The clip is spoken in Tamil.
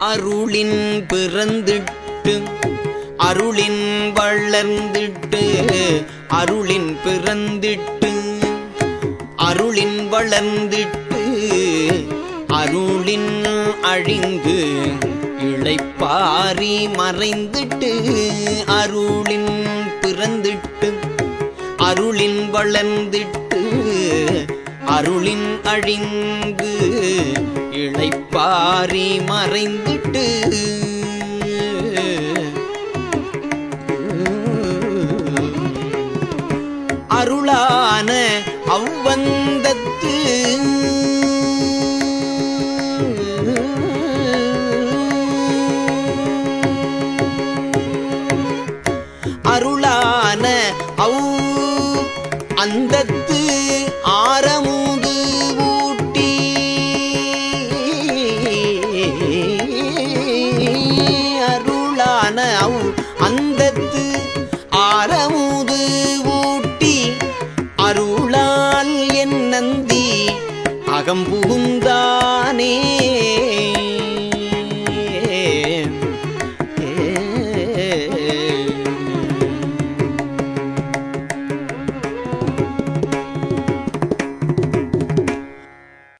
அருளின் பிறந்திட்டு அருளின் வளர்ந்திட்டு அருளின் பிறந்திட்டு அருளின் வளர்ந்திட்டு அருளின் அழிந்து இழைப்பாரி மறைந்திட்டு அருளின் பிறந்திட்டு அருளின் வளர்ந்திட்டு அருளின் அழிந்து இழைப்பாரி மறைந்திட்டு அருளான அவ்வந்தத்து அருளான அவ் அந்தத்து ஆரமுது அறமுது ஊட்டி அருளால் என் நந்தி அகம்புகுந்தானே